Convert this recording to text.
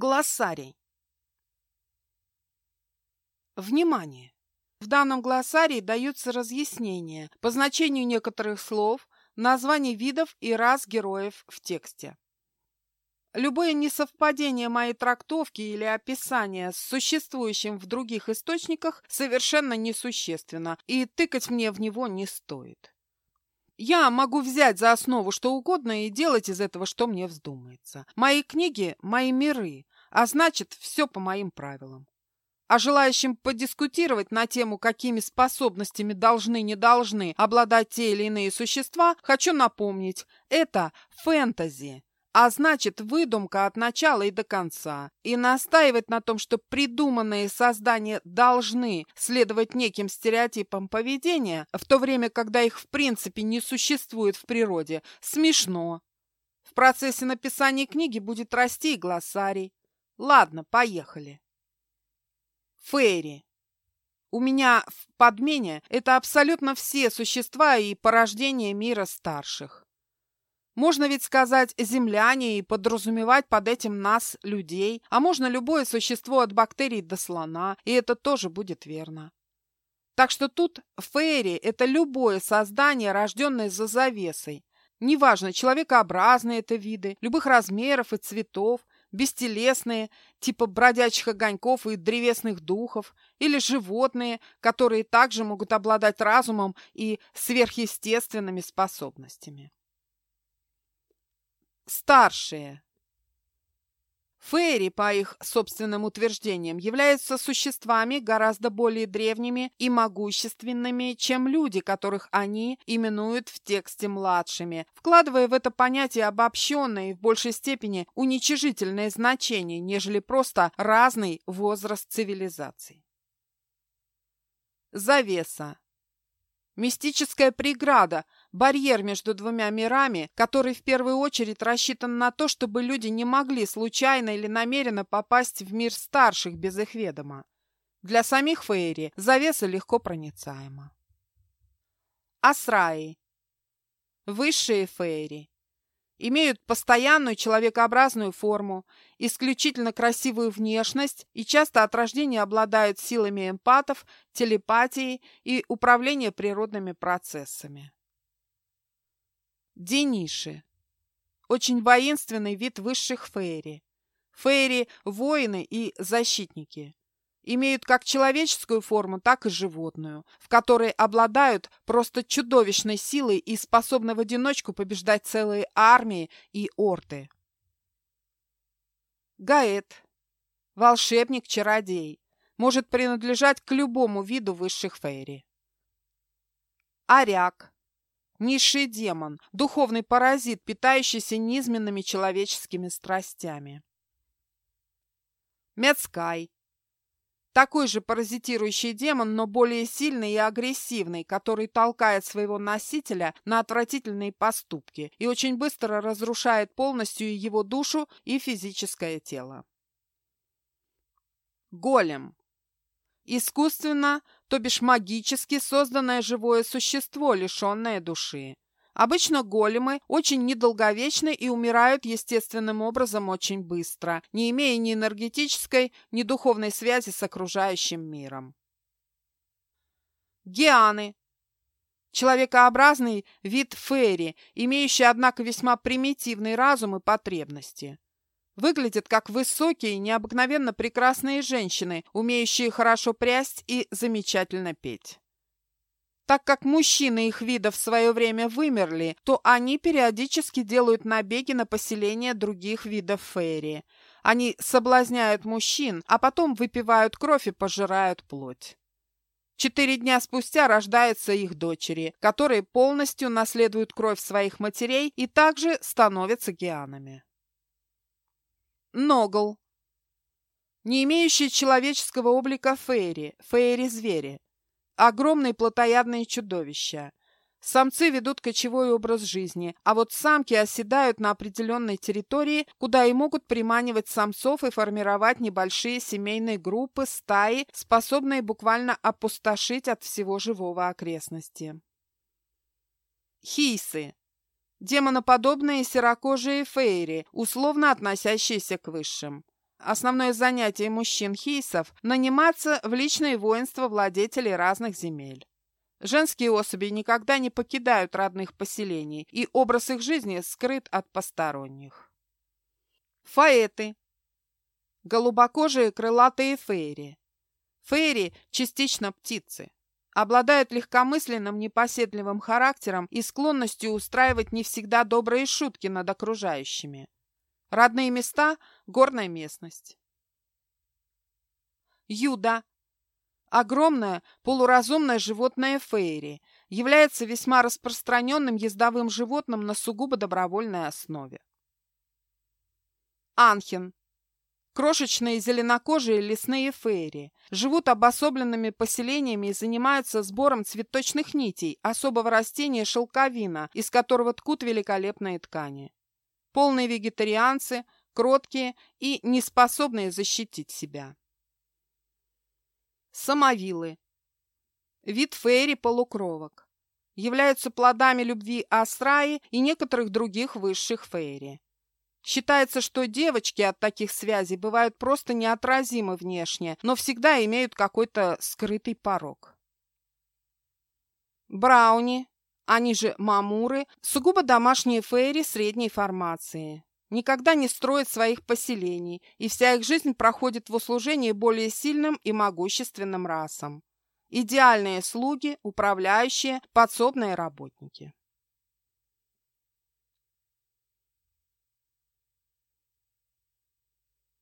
Глоссарий. Внимание! В данном глоссарии даются разъяснения по значению некоторых слов, названий видов и рас героев в тексте. Любое несовпадение моей трактовки или описания с существующим в других источниках совершенно несущественно, и тыкать мне в него не стоит. Я могу взять за основу что угодно и делать из этого, что мне вздумается. Мои книги – мои миры, а значит, все по моим правилам. А желающим подискутировать на тему, какими способностями должны-не должны обладать те или иные существа, хочу напомнить – это фэнтези а значит выдумка от начала и до конца. И настаивать на том, что придуманные создания должны следовать неким стереотипам поведения, в то время, когда их в принципе не существует в природе, смешно. В процессе написания книги будет расти и глоссарий. Ладно, поехали. Фейри. У меня в подмене это абсолютно все существа и порождения мира старших. Можно ведь сказать «земляне» и подразумевать под этим нас, людей, а можно любое существо от бактерий до слона, и это тоже будет верно. Так что тут фейри – это любое создание, рожденное за завесой. Неважно, человекообразные это виды, любых размеров и цветов, бестелесные, типа бродячих огоньков и древесных духов, или животные, которые также могут обладать разумом и сверхъестественными способностями. Старшие. Фейри, по их собственным утверждениям, являются существами гораздо более древними и могущественными, чем люди, которых они именуют в тексте младшими, вкладывая в это понятие обобщенное и в большей степени уничижительное значение, нежели просто разный возраст цивилизаций. Завеса. Мистическая преграда, барьер между двумя мирами, который в первую очередь рассчитан на то, чтобы люди не могли случайно или намеренно попасть в мир старших без их ведома. Для самих Фейри завеса легко проницаема. Асраи. Высшие Фейри имеют постоянную человекообразную форму, исключительно красивую внешность и часто от рождения обладают силами эмпатов, телепатией и управления природными процессами. Дениши. Очень воинственный вид высших фейри. Фейри – воины и защитники имеют как человеческую форму, так и животную, в которой обладают просто чудовищной силой и способны в одиночку побеждать целые армии и орды. Гаэт, волшебник-чародей, может принадлежать к любому виду высших фейри. Аряк, низший демон, духовный паразит, питающийся низменными человеческими страстями. Мецкай, такой же паразитирующий демон, но более сильный и агрессивный, который толкает своего носителя на отвратительные поступки и очень быстро разрушает полностью его душу и физическое тело. Голем. Искусственно, то бишь магически созданное живое существо, лишенное души. Обычно големы очень недолговечны и умирают естественным образом очень быстро, не имея ни энергетической, ни духовной связи с окружающим миром. Геаны. Человекообразный вид фейри, имеющий, однако, весьма примитивный разум и потребности. Выглядят как высокие, необыкновенно прекрасные женщины, умеющие хорошо прясть и замечательно петь. Так как мужчины их вида в свое время вымерли, то они периодически делают набеги на поселение других видов фейри. Они соблазняют мужчин, а потом выпивают кровь и пожирают плоть. Четыре дня спустя рождаются их дочери, которые полностью наследуют кровь своих матерей и также становятся геанами. Ногл. Не имеющие человеческого облика фейри, фейри-звери, огромные плотоядные чудовища. Самцы ведут кочевой образ жизни, а вот самки оседают на определенной территории, куда и могут приманивать самцов и формировать небольшие семейные группы, стаи, способные буквально опустошить от всего живого окрестности. Хийсы. Демоноподобные серокожие фейри, условно относящиеся к высшим. Основное занятие мужчин-хейсов – наниматься в личное воинство владетелей разных земель. Женские особи никогда не покидают родных поселений, и образ их жизни скрыт от посторонних. Фаэты. Голубокожие крылатые фейри. Фейри – частично птицы. Обладают легкомысленным, непоседливым характером и склонностью устраивать не всегда добрые шутки над окружающими. Родные места – горная местность. Юда Огромное полуразумное животное фейри является весьма распространенным ездовым животным на сугубо добровольной основе. Анхен. Крошечные зеленокожие лесные фейри живут обособленными поселениями и занимаются сбором цветочных нитей особого растения шелковина, из которого ткут великолепные ткани. Полные вегетарианцы, кроткие и неспособные защитить себя. Самовилы. Вид фейри-полукровок. Являются плодами любви Астраи и некоторых других высших фейри. Считается, что девочки от таких связей бывают просто неотразимы внешне, но всегда имеют какой-то скрытый порог. Брауни, они же мамуры, сугубо домашние фейри средней формации никогда не строят своих поселений, и вся их жизнь проходит в услужении более сильным и могущественным расам. Идеальные слуги, управляющие, подсобные работники.